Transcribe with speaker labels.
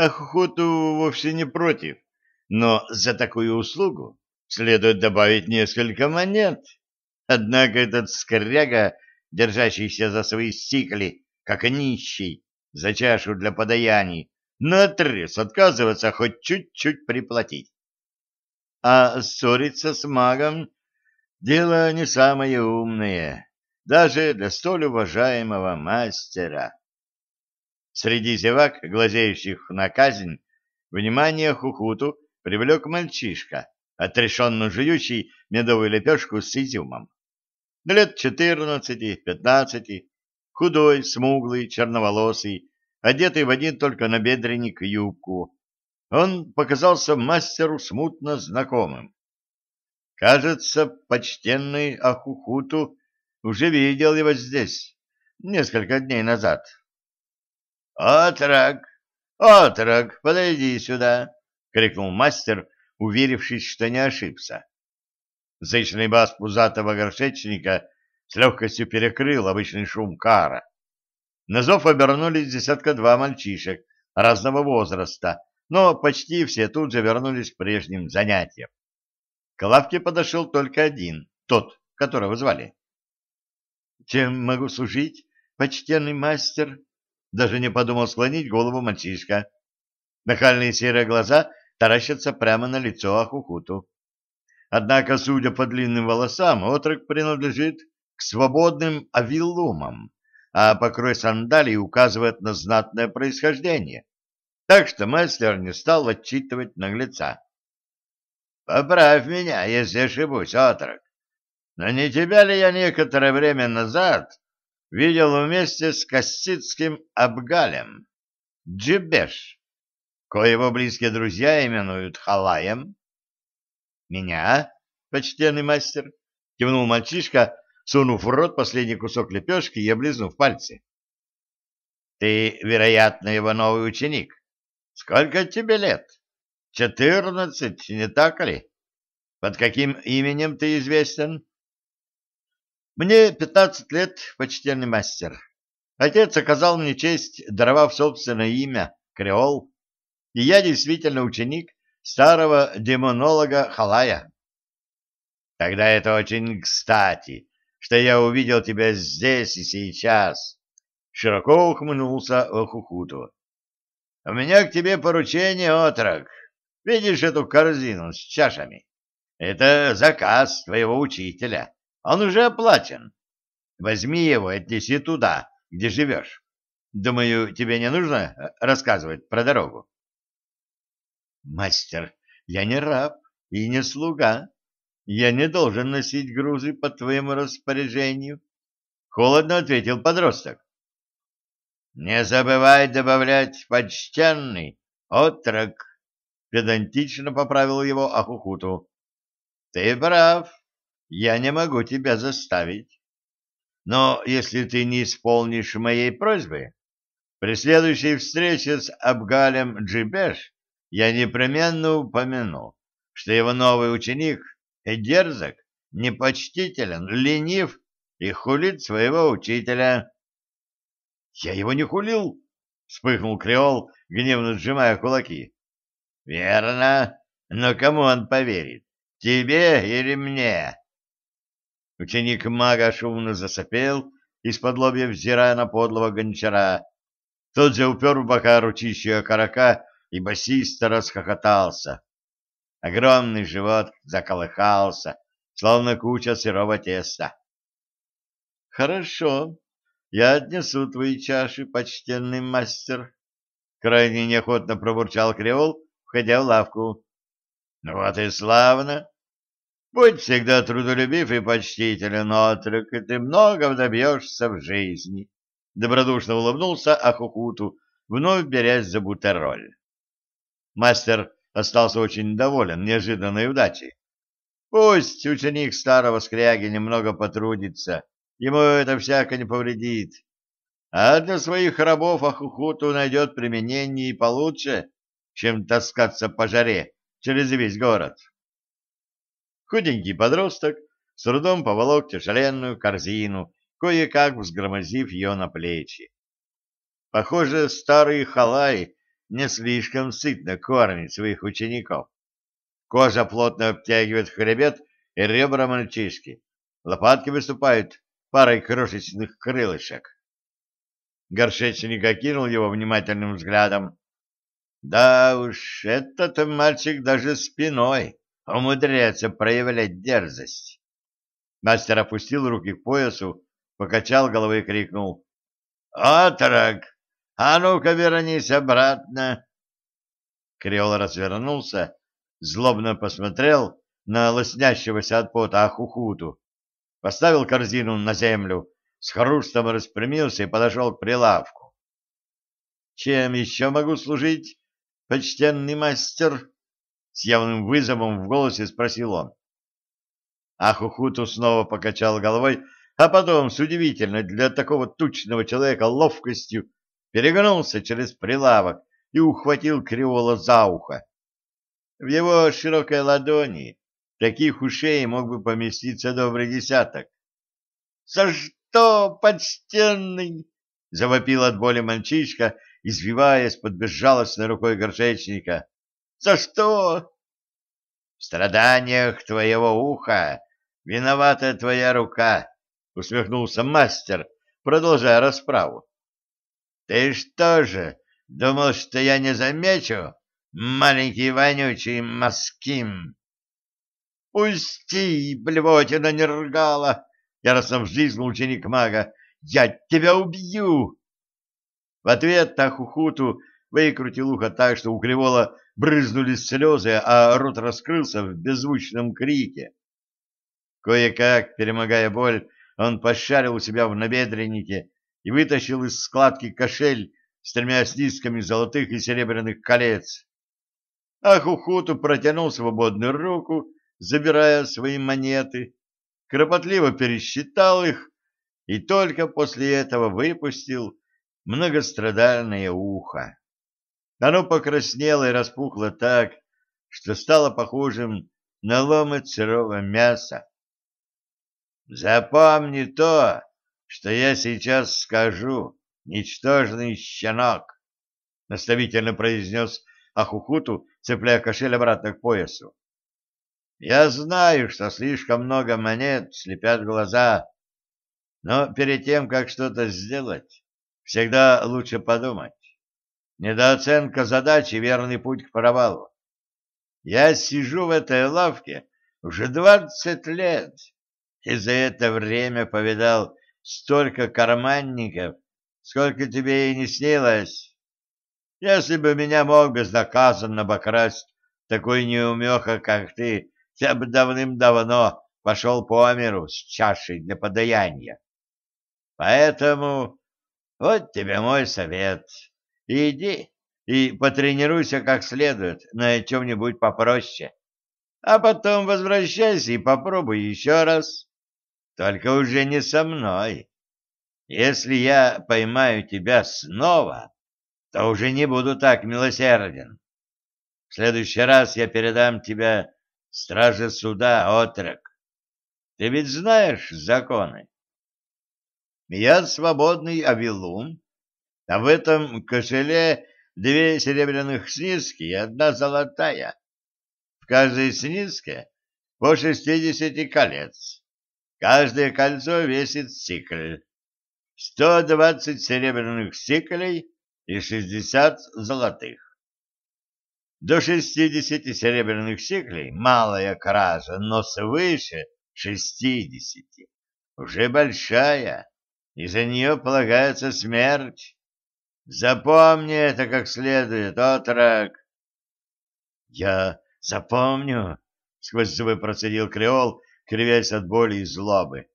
Speaker 1: Ахухуту вовсе не против, но за такую услугу следует добавить несколько монет. Однако этот скряга, держащийся за свои стикли, как нищий, за чашу для подаяний, наотрез отказывается хоть чуть-чуть приплатить. А ссориться с магом — дело не самое умное, даже для столь уважаемого мастера. Среди зевак, глазеющих на казнь, внимание Хухуту привлек мальчишка, отрешенно жующий медовую лепешку с изюмом. Лет четырнадцати-пятнадцати, худой, смуглый, черноволосый, одетый в один только набедренник юбку. Он показался мастеру смутно знакомым. Кажется, почтенный Ахухуту уже видел его здесь несколько дней назад. «Отрок! Отрок, подойди сюда!» — крикнул мастер, уверившись, что не ошибся. Зычный бас пузатого горшечника с легкостью перекрыл обычный шум кара. На зов обернулись десятка-два мальчишек разного возраста, но почти все тут же вернулись к прежним занятиям. К лавке подошел только один, тот, которого звали. — Чем могу служить, почтенный мастер? Даже не подумал склонить голову мальчишка. Нахальные серые глаза таращатся прямо на лицо Ахухуту. Однако, судя по длинным волосам, отрок принадлежит к свободным авилумам, а покрой сандалий указывает на знатное происхождение. Так что мастер не стал отчитывать наглеца. — Поправь меня, если ошибусь, отрок. Но не тебя ли я некоторое время назад видел вместе с Касситским Абгалем, Джибеш, коего близкие друзья именуют Халаем. «Меня, почтенный мастер?» — кивнул мальчишка, сунув в рот последний кусок лепешки и облизнув пальцы. «Ты, вероятно, его новый ученик. Сколько тебе лет? Четырнадцать, не так ли? Под каким именем ты известен?» Мне пятнадцать лет, почтенный мастер. Отец оказал мне честь, даровав собственное имя, Креол, и я действительно ученик старого демонолога Халая. Тогда это очень кстати, что я увидел тебя здесь и сейчас. Широко ухмыльнулся Охухуту. У меня к тебе поручение, отрок. Видишь эту корзину с чашами? Это заказ твоего учителя. Он уже оплачен. Возьми его и отнеси туда, где живешь. Думаю, тебе не нужно э, рассказывать про дорогу. Мастер, я не раб и не слуга. Я не должен носить грузы по твоему распоряжению. Холодно ответил подросток. Не забывай добавлять почтенный отрок. Педантично поправил его Ахухуту. Ты прав, я не могу тебя заставить. Но если ты не исполнишь моей просьбы, при следующей встрече с Абгалем Джибеш я непременно упомяну, что его новый ученик дерзок, непочтителен, ленив и хулит своего учителя. — Я его не хулил! — вспыхнул Креол, гневно сжимая кулаки. — Верно, но кому он поверит, тебе или мне? Ученик мага шумно засопел, из-под лобья взирая на подлого гончара. Тот же упер в бока ручищу окорока и басисто расхохотался. Огромный живот заколыхался, словно куча сырого теста. — Хорошо, я отнесу твои чаши, почтенный мастер. Крайне неохотно пробурчал Креол, входя в лавку. — Ну вот и славно! Будь всегда трудолюбив и почтителен, отрок, и ты много добьешься в жизни. Добродушно улыбнулся Ахухуту, вновь берясь за бутероль. Мастер остался очень доволен неожиданной удачей. Пусть ученик старого скряги немного потрудится, ему это всяко не повредит. А для своих рабов Ахухуту найдет применение и получше, чем таскаться по жаре через весь город. Худенький подросток с трудом поволок тяжеленную корзину, кое-как взгромозив ее на плечи. Похоже, старый халай не слишком сытно кормит своих учеников. Кожа плотно обтягивает хребет и ребра мальчишки. Лопатки выступают парой крошечных крылышек. Горшечник окинул его внимательным взглядом. Да уж, этот мальчик даже спиной умудряется проявлять дерзость. Мастер опустил руки к поясу, покачал головой и крикнул. «Отрок! А ну-ка вернись обратно!» Креол развернулся, злобно посмотрел на лоснящегося от пота Ахухуту, поставил корзину на землю, с хрустом распрямился и подошел к прилавку. «Чем еще могу служить, почтенный мастер?» С явным вызовом в голосе спросил он. Ахухуту снова покачал головой, а потом с удивительной для такого тучного человека ловкостью перегнулся через прилавок и ухватил Кривола за ухо. В его широкой ладони таких ушей мог бы поместиться добрый десяток. — За что, почтенный? — завопил от боли мальчишка, извиваясь под безжалостной рукой горшечника. — За что? — В страданиях твоего уха виновата твоя рука, — усмехнулся мастер, продолжая расправу. — Ты что же, думал, что я не замечу, маленький вонючий маским? — Пусти, блевотина нергала! — яростно взвизгнул ученик мага. — Я тебя убью! В ответ Тахухуту выкрутил ухо так, что у Кривола брызнули слезы, а рот раскрылся в беззвучном крике. Кое-как, перемогая боль, он пошарил у себя в набедреннике и вытащил из складки кошель с тремя слизками золотых и серебряных колец. А Хухуту протянул свободную руку, забирая свои монеты, кропотливо пересчитал их и только после этого выпустил многострадальное ухо. Оно покраснело и распухло так, что стало похожим на ломать сырого мяса. Запомни то, что я сейчас скажу, ничтожный щенок, — наставительно произнес Ахухуту, цепляя кошель обратно к поясу. Я знаю, что слишком много монет слепят глаза, но перед тем, как что-то сделать, всегда лучше подумать. Недооценка задачи — верный путь к провалу. Я сижу в этой лавке уже двадцать лет и за это время повидал столько карманников, сколько тебе и не снилось. Если бы меня мог безнаказанно обокрасть такой неумеха, как ты, я бы давным-давно пошел по миру с чашей для подаяния. Поэтому вот тебе мой совет. Иди и потренируйся как следует на чем-нибудь попроще, а потом возвращайся и попробуй еще раз. Только уже не со мной. Если я поймаю тебя снова, то уже не буду так милосерден. В следующий раз я передам тебя страже суда, отрок. Ты ведь знаешь законы? Я свободный авилум, а в этом кошеле две серебряных снизки и одна золотая. В каждой снизке по шестидесяти колец. Каждое кольцо весит сикль. Сто двадцать серебряных сиклей и шестьдесят золотых. До шестидесяти серебряных сиклей малая кража, но свыше шестидесяти уже большая, и за нее полагается смерть. Запомни это как следует, отрок. — Я запомню, — сквозь зубы процедил Креол, кривясь от боли и злобы.